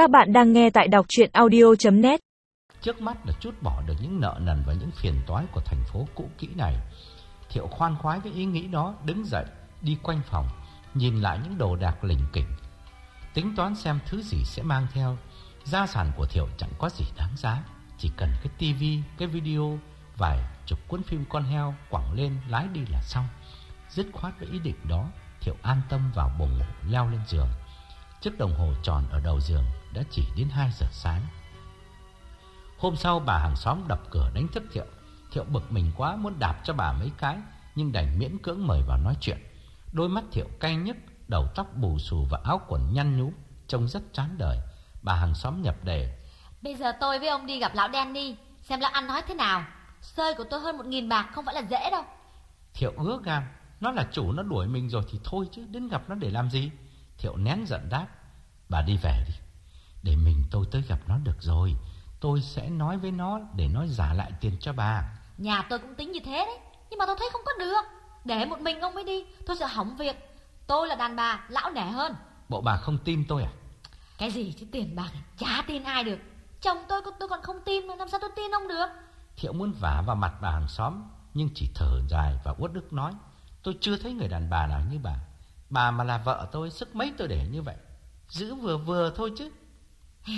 Các bạn đang nghe tại đọc chuyện audio.net Trước mắt là chút bỏ được những nợ nần và những phiền toái của thành phố cũ kỹ này. Thiệu khoan khoái với ý nghĩ đó, đứng dậy, đi quanh phòng, nhìn lại những đồ đạc lình kỉnh. Tính toán xem thứ gì sẽ mang theo. Gia sản của Thiệu chẳng có gì đáng giá, chỉ cần cái tivi, cái video, vài chục cuốn phim con heo quẳng lên lái đi là xong. Dứt khoát với ý định đó, Thiệu an tâm vào bồng ngủ leo lên giường. Chiếc đồng hồ tròn ở đầu giường đã chỉ đến 2 giờ sáng. Hôm sau bà hàng xóm đập cửa đánh thức Thiệu. Thiệu bực mình quá muốn đạp cho bà mấy cái, nhưng đành miễn cưỡng mời vào nói chuyện. Đôi mắt Thiệu cay nhức, đầu tóc bù xù và áo quần nhăn nhúm, trông rất chán đời. Bà hàng xóm nhập đề. Bây giờ tôi với ông đi gặp lão đen đi, xem lão ăn nói thế nào. Sơi của tôi hơn một nghìn bạc không phải là dễ đâu. Thiệu ứa gan, nó là chủ nó đuổi mình rồi thì thôi chứ, đến gặp nó để làm gì? Thiệu nén giận đáp. Bà đi về đi, để mình tôi tới gặp nó được rồi. Tôi sẽ nói với nó để nó giả lại tiền cho bà. Nhà tôi cũng tính như thế đấy, nhưng mà tôi thấy không có được. Để một mình ông mới đi, tôi sẽ hỏng việc. Tôi là đàn bà, lão nể hơn. Bộ bà không tin tôi à? Cái gì chứ tiền bạc chả tin ai được. Chồng tôi tôi còn không tin làm sao tôi tin ông được? Thiệu muốn vả vào mặt bà hàng xóm, nhưng chỉ thở dài và uất ức nói. Tôi chưa thấy người đàn bà nào như bà. Bà mà là vợ tôi, sức mấy tôi để như vậy. Giữ vừa vừa thôi chứ.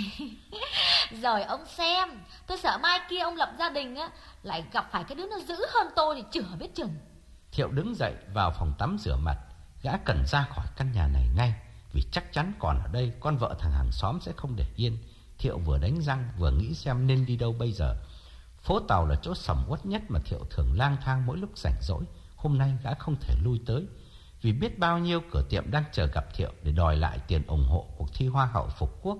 Rồi ông xem, tôi sợ mai kia ông lập gia đình á lại gặp phải cái đứa nó dữ hơn tôi thì chửa biết chừng. Thiệu đứng dậy vào phòng tắm rửa mặt, gã cần ra khỏi căn nhà này ngay, vì chắc chắn còn ở đây con vợ thằng hàng xóm sẽ không để yên. Thiệu vừa đánh răng vừa nghĩ xem nên đi đâu bây giờ. Phố Tàu là chỗ sầm uất nhất mà Thiệu thường lang thang mỗi lúc rảnh rỗi. Hôm nay gã không thể lui tới, vì biết bao nhiêu cửa tiệm đang chờ gặp Thiệu để đòi lại tiền ủng hộ cuộc thi Hoa hậu Phục Quốc.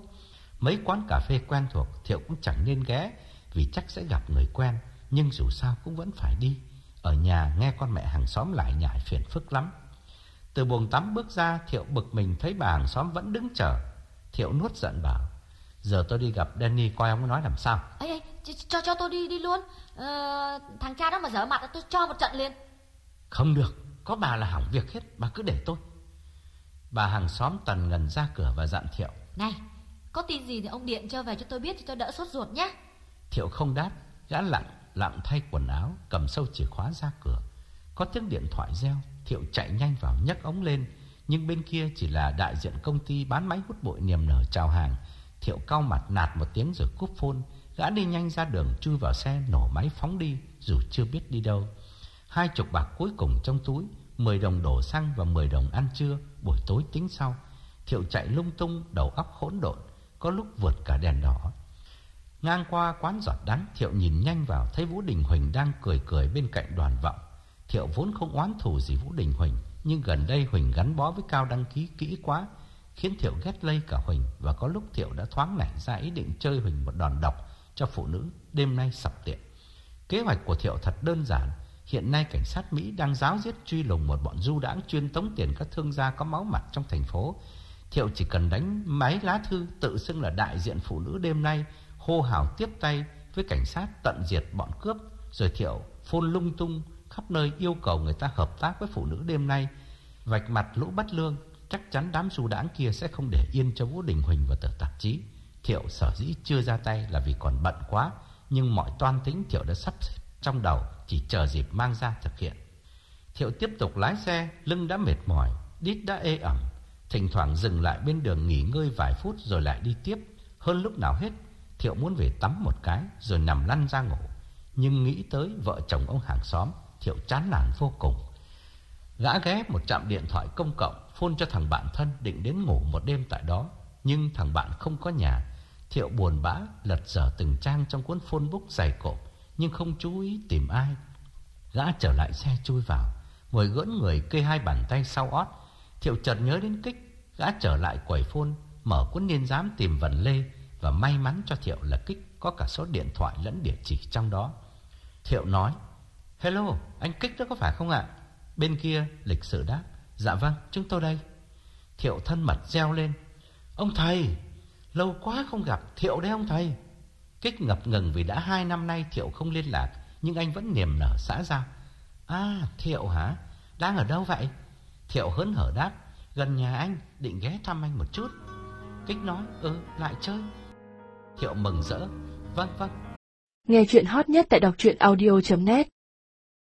Mấy quán cà phê quen thuộc Thiệu cũng chẳng nên ghé vì chắc sẽ gặp người quen, nhưng dù sao cũng vẫn phải đi. Ở nhà nghe con mẹ hàng xóm lại nhải phiền phức lắm. Từ buồng tắm bước ra, Thiệu bực mình thấy bà hàng xóm vẫn đứng chờ. Thiệu nuốt giận bảo, giờ tôi đi gặp Danny coi ông nói làm sao. Ê, ê cho cho tôi đi đi luôn. Ờ, thằng cha đó mà dở mặt tôi cho một trận liền. Không được, có bà là hỏng việc hết, bà cứ để tôi. Bà hàng xóm tần ngần ra cửa và dặn Thiệu. Này, có tin gì thì ông điện cho về cho tôi biết thì tôi đỡ sốt ruột nhé. Thiệu không đáp, gã lặng lặng thay quần áo, cầm sâu chìa khóa ra cửa. Có tiếng điện thoại reo, Thiệu chạy nhanh vào nhấc ống lên, nhưng bên kia chỉ là đại diện công ty bán máy hút bụi niềm nở chào hàng. Thiệu cau mặt nạt một tiếng rồi cúp phone, gã đi nhanh ra đường chui vào xe nổ máy phóng đi dù chưa biết đi đâu. Hai chục bạc cuối cùng trong túi, 10 đồng đổ xăng và 10 đồng ăn trưa, buổi tối tính sau. Thiệu chạy lung tung, đầu óc hỗn độn, có lúc vượt cả đèn đỏ. Ngang qua quán giọt đắng, Thiệu nhìn nhanh vào thấy Vũ Đình Huỳnh đang cười cười bên cạnh đoàn vọng. Thiệu vốn không oán thù gì Vũ Đình Huỳnh, nhưng gần đây Huỳnh gắn bó với Cao đăng ký kỹ quá, khiến Thiệu ghét lây cả Huỳnh và có lúc Thiệu đã thoáng nảy ra ý định chơi Huỳnh một đòn độc cho phụ nữ đêm nay sập tiệm. Kế hoạch của Thiệu thật đơn giản, hiện nay cảnh sát Mỹ đang giáo giết truy lùng một bọn du đảng chuyên tống tiền các thương gia có máu mặt trong thành phố. Thiệu chỉ cần đánh máy lá thư tự xưng là đại diện phụ nữ đêm nay, hô hào tiếp tay với cảnh sát tận diệt bọn cướp, rồi Thiệu phôn lung tung khắp nơi yêu cầu người ta hợp tác với phụ nữ đêm nay, vạch mặt lũ bắt lương, chắc chắn đám du đảng kia sẽ không để yên cho Vũ Đình Huỳnh và tờ tạp chí. Thiệu sở dĩ chưa ra tay là vì còn bận quá, nhưng mọi toan tính Thiệu đã sắp trong đầu, chỉ chờ dịp mang ra thực hiện. Thiệu tiếp tục lái xe, lưng đã mệt mỏi, đít đã ê ẩm, thỉnh thoảng dừng lại bên đường nghỉ ngơi vài phút rồi lại đi tiếp. Hơn lúc nào hết, Thiệu muốn về tắm một cái rồi nằm lăn ra ngủ. Nhưng nghĩ tới vợ chồng ông hàng xóm, Thiệu chán nản vô cùng. Gã ghé một trạm điện thoại công cộng, Phôn cho thằng bạn thân định đến ngủ một đêm tại đó. Nhưng thằng bạn không có nhà. Thiệu buồn bã lật dở từng trang trong cuốn phôn búc dày cộp, nhưng không chú ý tìm ai. Gã trở lại xe chui vào, ngồi gỡn người kê hai bàn tay sau ót. Thiệu chợt nhớ đến kích, gã trở lại quầy phone, mở cuốn niên giám tìm Vân lê và may mắn cho Thiệu là kích có cả số điện thoại lẫn địa chỉ trong đó. Thiệu nói, Hello, anh Kích đó có phải không ạ? Bên kia lịch sự đáp, dạ vâng, chúng tôi đây. Thiệu thân mật reo lên, ông thầy, lâu quá không gặp, Thiệu đấy ông thầy. Kích ngập ngừng vì đã hai năm nay Thiệu không liên lạc, nhưng anh vẫn niềm nở xã giao. À, Thiệu hả? Đang ở đâu vậy? Thiệu hớn hở đáp, gần nhà anh, định ghé thăm anh một chút. Kích nói, ừ, lại chơi. Thiệu mừng rỡ, vâng vâng. Nghe chuyện hot nhất tại đọc truyện audio.net